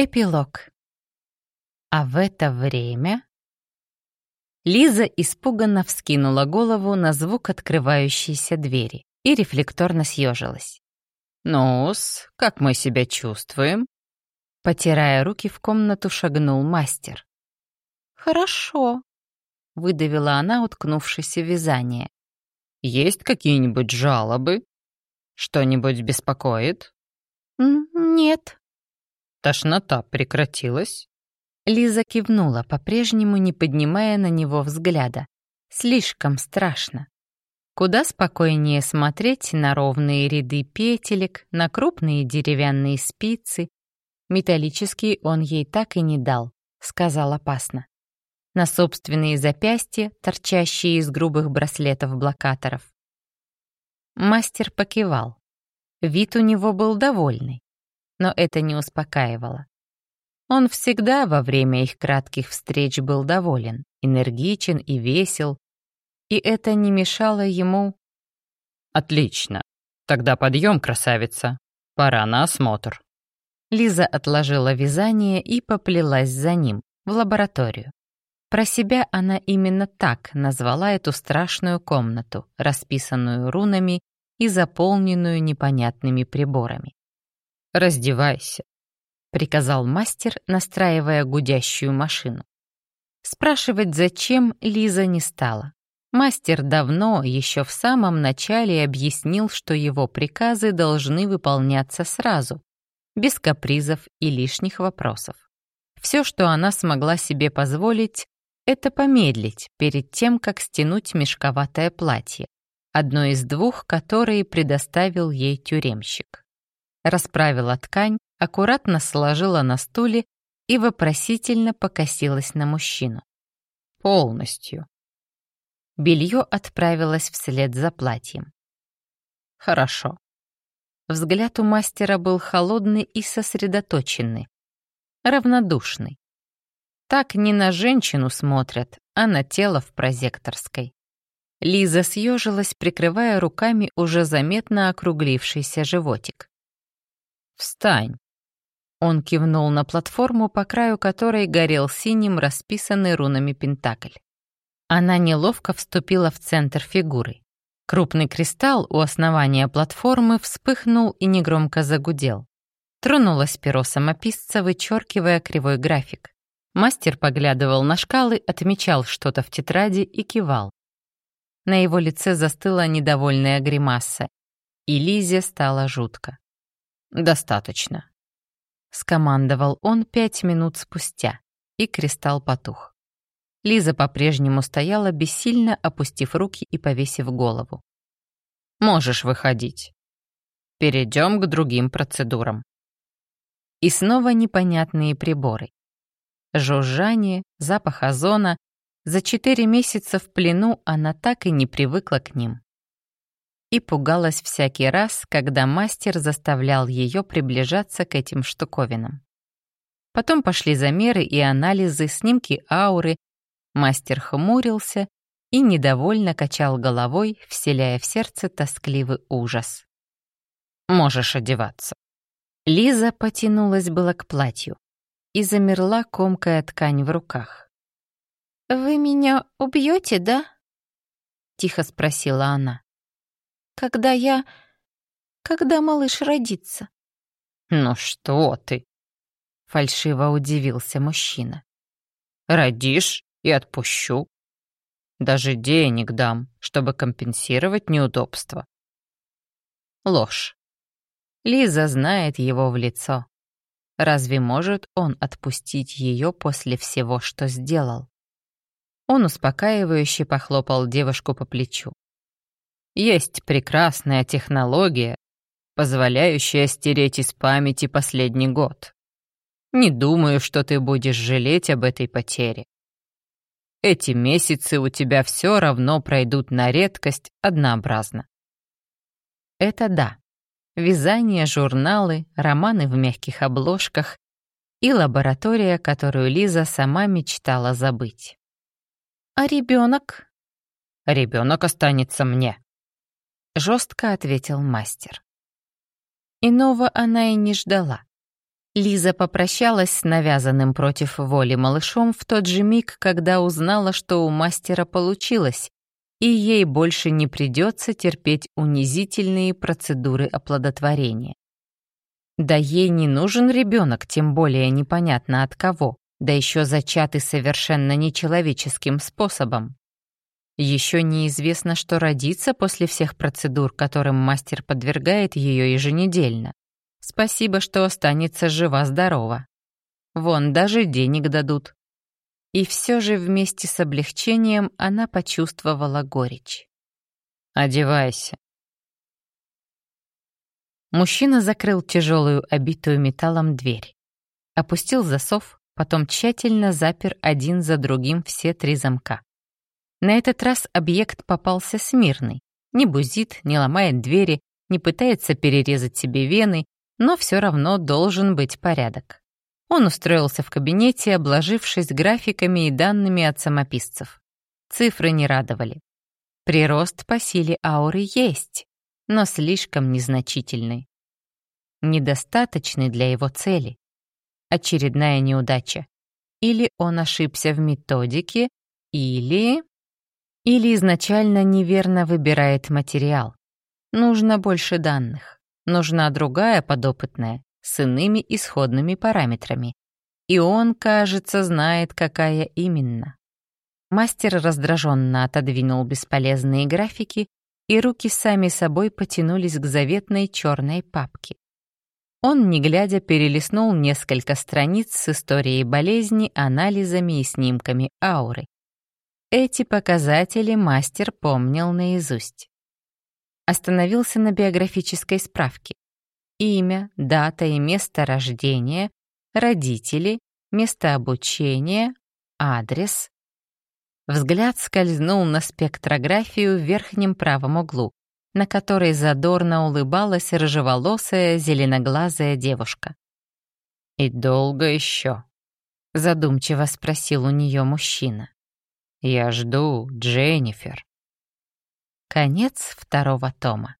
Эпилог. А в это время... Лиза испуганно вскинула голову на звук открывающейся двери и рефлекторно съежилась. «Ну-с, как мы себя чувствуем?» Потирая руки, в комнату шагнул мастер. «Хорошо», — выдавила она, уткнувшись в вязание. «Есть какие-нибудь жалобы? Что-нибудь беспокоит?» «Нет», Тошнота прекратилась? Лиза кивнула, по-прежнему не поднимая на него взгляда. Слишком страшно. Куда спокойнее смотреть на ровные ряды петелек, на крупные деревянные спицы. Металлический он ей так и не дал, сказал опасно. На собственные запястья, торчащие из грубых браслетов-блокаторов. Мастер покивал. Вид у него был довольный но это не успокаивало. Он всегда во время их кратких встреч был доволен, энергичен и весел, и это не мешало ему... «Отлично. Тогда подъем, красавица. Пора на осмотр». Лиза отложила вязание и поплелась за ним, в лабораторию. Про себя она именно так назвала эту страшную комнату, расписанную рунами и заполненную непонятными приборами. «Раздевайся», — приказал мастер, настраивая гудящую машину. Спрашивать, зачем, Лиза не стала. Мастер давно, еще в самом начале, объяснил, что его приказы должны выполняться сразу, без капризов и лишних вопросов. Все, что она смогла себе позволить, это помедлить перед тем, как стянуть мешковатое платье, одно из двух, которые предоставил ей тюремщик расправила ткань, аккуратно сложила на стуле и вопросительно покосилась на мужчину. «Полностью». Белье отправилось вслед за платьем. «Хорошо». Взгляд у мастера был холодный и сосредоточенный, равнодушный. Так не на женщину смотрят, а на тело в прозекторской. Лиза съежилась, прикрывая руками уже заметно округлившийся животик. «Встань!» Он кивнул на платформу, по краю которой горел синим расписанный рунами пентакль. Она неловко вступила в центр фигуры. Крупный кристалл у основания платформы вспыхнул и негромко загудел. Тронулось перо самописца, вычеркивая кривой график. Мастер поглядывал на шкалы, отмечал что-то в тетради и кивал. На его лице застыла недовольная гримаса, и Лизе стало жутко. «Достаточно», — скомандовал он пять минут спустя, и кристалл потух. Лиза по-прежнему стояла, бессильно опустив руки и повесив голову. «Можешь выходить. Перейдем к другим процедурам». И снова непонятные приборы. Жужжание, запах озона. За четыре месяца в плену она так и не привыкла к ним и пугалась всякий раз, когда мастер заставлял ее приближаться к этим штуковинам. Потом пошли замеры и анализы, снимки ауры. Мастер хмурился и недовольно качал головой, вселяя в сердце тоскливый ужас. «Можешь одеваться». Лиза потянулась было к платью и замерла, комкая ткань в руках. «Вы меня убьете, да?» — тихо спросила она когда я... когда малыш родится. «Ну что ты?» — фальшиво удивился мужчина. «Родишь и отпущу. Даже денег дам, чтобы компенсировать неудобства». Ложь. Лиза знает его в лицо. Разве может он отпустить ее после всего, что сделал? Он успокаивающе похлопал девушку по плечу. Есть прекрасная технология, позволяющая стереть из памяти последний год. Не думаю, что ты будешь жалеть об этой потере. Эти месяцы у тебя все равно пройдут на редкость однообразно. Это да. Вязание, журналы, романы в мягких обложках и лаборатория, которую Лиза сама мечтала забыть. А ребенок? Ребенок останется мне жестко ответил мастер. Иного она и не ждала. Лиза попрощалась с навязанным против воли малышом в тот же миг, когда узнала, что у мастера получилось, и ей больше не придется терпеть унизительные процедуры оплодотворения. Да ей не нужен ребенок, тем более непонятно от кого, да еще зачатый совершенно нечеловеческим способом. Еще неизвестно, что родится после всех процедур, которым мастер подвергает ее еженедельно. Спасибо, что останется жива-здорова. Вон, даже денег дадут. И все же вместе с облегчением она почувствовала горечь. «Одевайся», Мужчина закрыл тяжелую, обитую металлом дверь. Опустил засов, потом тщательно запер один за другим все три замка. На этот раз объект попался смирный. Не бузит, не ломает двери, не пытается перерезать себе вены, но все равно должен быть порядок. Он устроился в кабинете, обложившись графиками и данными от самописцев. Цифры не радовали. Прирост по силе ауры есть, но слишком незначительный. Недостаточный для его цели. Очередная неудача. Или он ошибся в методике, или... Или изначально неверно выбирает материал. Нужно больше данных. Нужна другая подопытная, с иными исходными параметрами. И он, кажется, знает, какая именно. Мастер раздраженно отодвинул бесполезные графики и руки сами собой потянулись к заветной черной папке. Он, не глядя, перелистнул несколько страниц с историей болезни, анализами и снимками ауры. Эти показатели мастер помнил наизусть. Остановился на биографической справке. Имя, дата и место рождения, родители, место обучения, адрес, Взгляд скользнул на спектрографию в верхнем правом углу, на которой задорно улыбалась рыжеволосая зеленоглазая девушка. «И долго еще?» — задумчиво спросил у нее мужчина. «Я жду, Дженнифер». Конец второго тома.